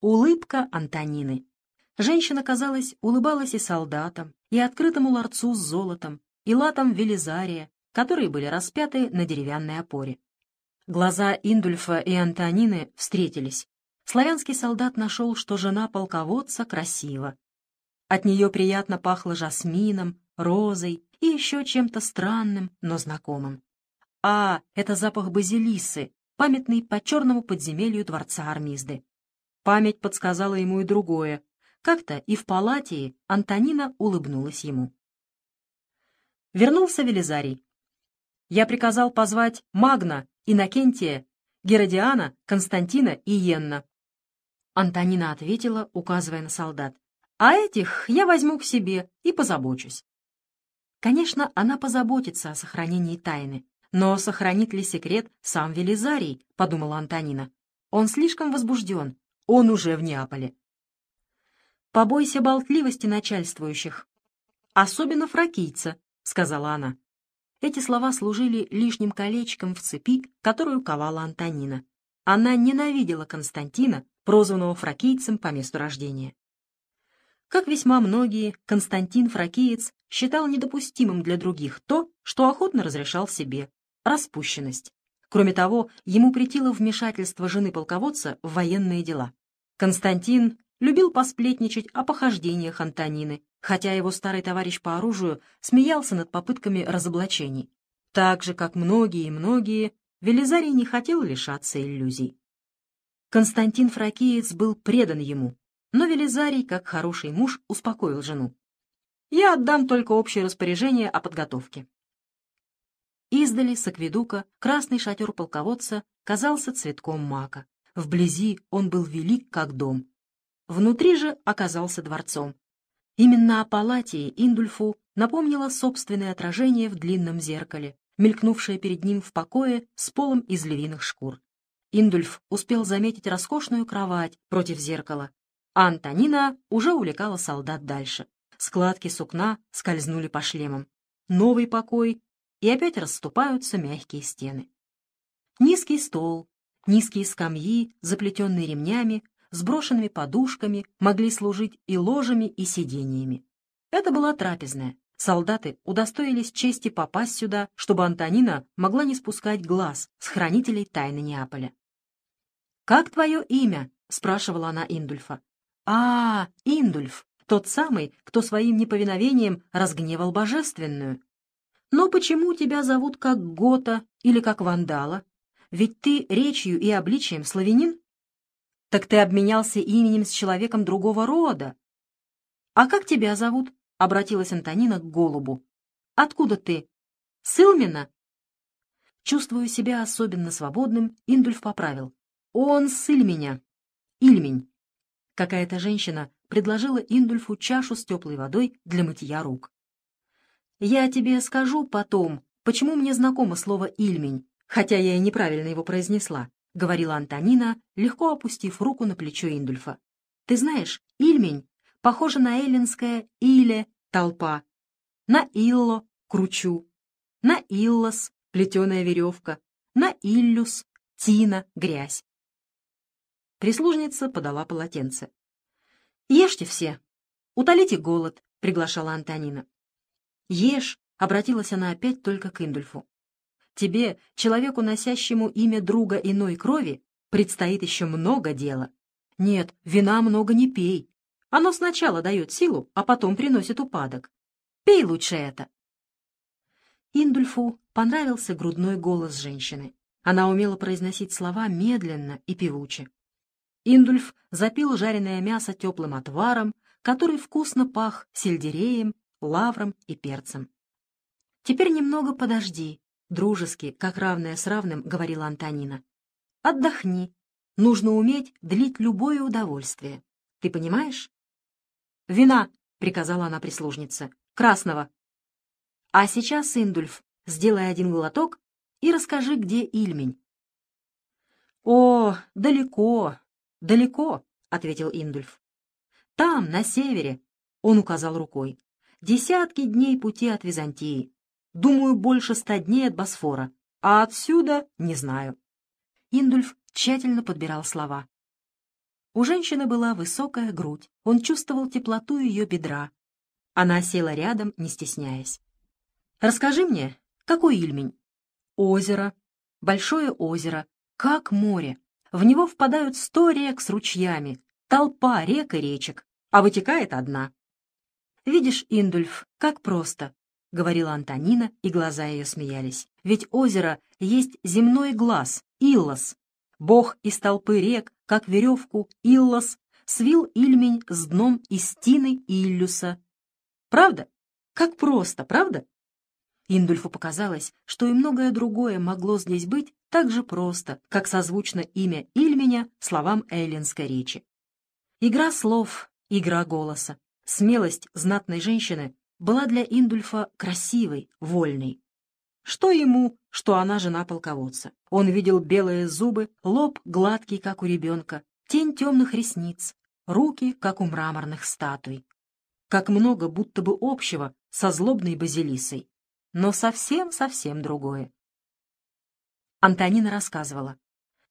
Улыбка Антонины. Женщина, казалось, улыбалась и солдатам, и открытому ларцу с золотом, и латам Велизария, которые были распяты на деревянной опоре. Глаза Индульфа и Антонины встретились. Славянский солдат нашел, что жена полководца красива. От нее приятно пахло жасмином, розой и еще чем-то странным, но знакомым. А, это запах базилисы, памятный по черному подземелью дворца Армизды. Память подсказала ему и другое. Как-то и в палате Антонина улыбнулась ему. Вернулся Велизарий. Я приказал позвать Магна, Иннокентия, Геродиана, Константина и Йенна. Антонина ответила, указывая на солдат. «А этих я возьму к себе и позабочусь». Конечно, она позаботится о сохранении тайны, но сохранит ли секрет сам Велизарий, подумала Антонина. Он слишком возбужден, он уже в Неаполе. «Побойся болтливости начальствующих, особенно фракийца», — сказала она. Эти слова служили лишним колечком в цепи, которую ковала Антонина. Она ненавидела Константина, прозванного фракийцем по месту рождения. Как весьма многие, Константин Фракиец считал недопустимым для других то, что охотно разрешал себе — распущенность. Кроме того, ему претило вмешательство жены полководца в военные дела. Константин любил посплетничать о похождениях Антонины, хотя его старый товарищ по оружию смеялся над попытками разоблачений. Так же, как многие и многие, Велизарий не хотел лишаться иллюзий. Константин Фракиец был предан ему, но Велизарий, как хороший муж, успокоил жену. «Я отдам только общее распоряжение о подготовке». Издали с акведука красный шатер полководца казался цветком мака. Вблизи он был велик, как дом. Внутри же оказался дворцом. Именно о палате Индульфу напомнило собственное отражение в длинном зеркале, мелькнувшее перед ним в покое с полом из львиных шкур. Индульф успел заметить роскошную кровать против зеркала, а Антонина уже увлекала солдат дальше. Складки сукна скользнули по шлемам. Новый покой, и опять расступаются мягкие стены. Низкий стол, Низкие скамьи, заплетенные ремнями, сброшенными подушками, могли служить и ложами, и сидениями. Это была трапезная. Солдаты удостоились чести попасть сюда, чтобы Антонина могла не спускать глаз с хранителей тайны Неаполя. «Как твое имя?» — спрашивала она Индульфа. «А, Индульф, тот самый, кто своим неповиновением разгневал божественную. Но почему тебя зовут как Гота или как Вандала? Ведь ты речью и обличием славянин? Так ты обменялся именем с человеком другого рода. А как тебя зовут? — обратилась Антонина к голубу. Откуда ты? Сылмина? Чувствуя себя особенно свободным, Индульф поправил. Он сыль меня. Ильмень. Какая-то женщина предложила Индульфу чашу с теплой водой для мытья рук. «Я тебе скажу потом, почему мне знакомо слово «ильмень», хотя я и неправильно его произнесла», — говорила Антонина, легко опустив руку на плечо Индульфа. «Ты знаешь, Ильмень похоже на эллинское «иле» — толпа, на «илло» — кручу, на «иллос» — плетеная веревка, на «иллюс» — тина, грязь. Прислужница подала полотенце. «Ешьте все. Утолите голод», — приглашала Антонина. «Ешь», — обратилась она опять только к Индульфу. Тебе, человеку, носящему имя друга иной крови, предстоит еще много дела. Нет, вина много не пей. Оно сначала дает силу, а потом приносит упадок. Пей лучше это. Индульфу понравился грудной голос женщины. Она умела произносить слова медленно и певуче. Индульф запил жареное мясо теплым отваром, который вкусно пах сельдереем, лавром и перцем. «Теперь немного подожди», Дружески, как равная с равным, говорила Антонина. Отдохни. Нужно уметь длить любое удовольствие. Ты понимаешь? Вина, приказала она прислужнице. Красного. А сейчас, Индульф, сделай один глоток и расскажи, где Ильмень. О, далеко, далеко, ответил Индульф. Там, на севере, он указал рукой. Десятки дней пути от Византии. Думаю, больше ста дней от Босфора, а отсюда не знаю. Индульф тщательно подбирал слова. У женщины была высокая грудь, он чувствовал теплоту ее бедра. Она села рядом, не стесняясь. «Расскажи мне, какой Ильмень?» «Озеро. Большое озеро. Как море. В него впадают сто рек с ручьями, толпа рек и речек, а вытекает одна. «Видишь, Индульф, как просто», — говорила Антонина, и глаза ее смеялись. «Ведь озеро есть земной глаз, Иллос. Бог из толпы рек, как веревку Иллос, свил Ильмень с дном из тины Иллюса. Правда? Как просто, правда?» Индульфу показалось, что и многое другое могло здесь быть так же просто, как созвучно имя Ильменя словам эллинской речи. Игра слов, игра голоса, смелость знатной женщины была для Индульфа красивой, вольной. Что ему, что она жена полководца? Он видел белые зубы, лоб гладкий, как у ребенка, тень темных ресниц, руки, как у мраморных статуй. Как много будто бы общего со злобной базилисой но совсем-совсем другое. Антонина рассказывала.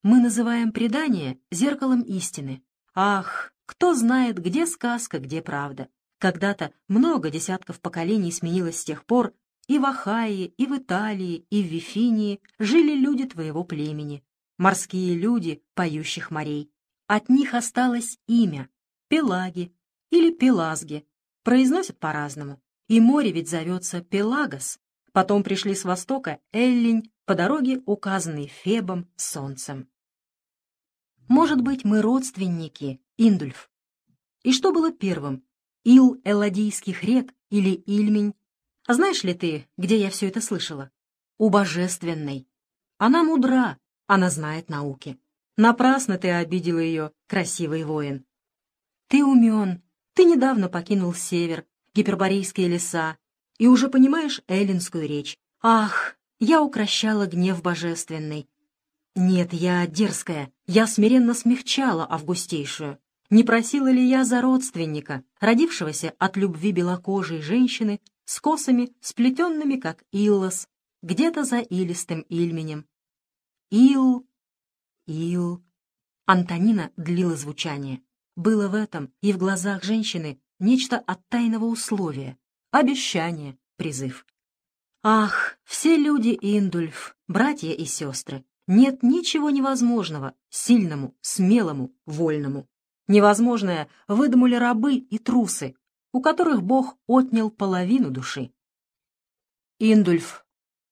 «Мы называем предание зеркалом истины. Ах, кто знает, где сказка, где правда. Когда-то много десятков поколений сменилось с тех пор, и в Ахайе, и в Италии, и в Вифинии жили люди твоего племени, морские люди поющих морей. От них осталось имя — Пелаги или Пелазги, произносят по-разному. И море ведь зовется Пелагос, Потом пришли с востока Эллинь, по дороге указанный Фебом солнцем. Может быть, мы родственники, Индульф. И что было первым, Ил Элладийских рек или Ильмень? А знаешь ли ты, где я все это слышала? У Божественной. Она мудра, она знает науки. Напрасно ты обидела ее, красивый воин. Ты умен, ты недавно покинул север, гиперборейские леса, и уже понимаешь эллинскую речь. Ах, я укращала гнев божественный. Нет, я дерзкая, я смиренно смягчала августейшую. Не просила ли я за родственника, родившегося от любви белокожей женщины, с косами, сплетенными, как Иллос, где-то за илистым Ильменем? Ил, Ил. Антонина длила звучание. Было в этом и в глазах женщины нечто от тайного условия, обещание, призыв. Ах, все люди Индульф, братья и сестры, нет ничего невозможного сильному, смелому, вольному. Невозможное выдумали рабы и трусы, у которых Бог отнял половину души. Индульф,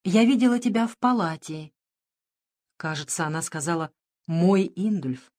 я видела тебя в палате. Кажется, она сказала «мой Индульф».